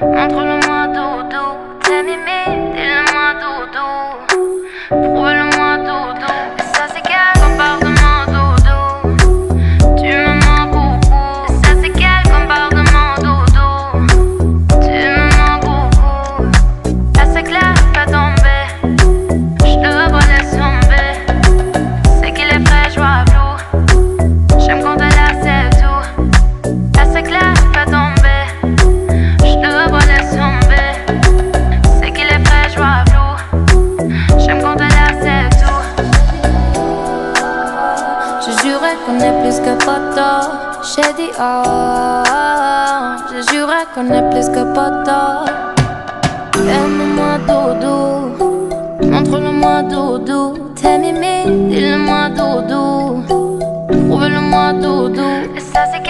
entre plus que poteau. J'ai dit oh, je jurais qu'on est plus que poteau. Aime-moi doudou, montre-le-moi doudou. T'es mimi, dis-le-moi doudou, prouve-le-moi doudou. Et ça c'est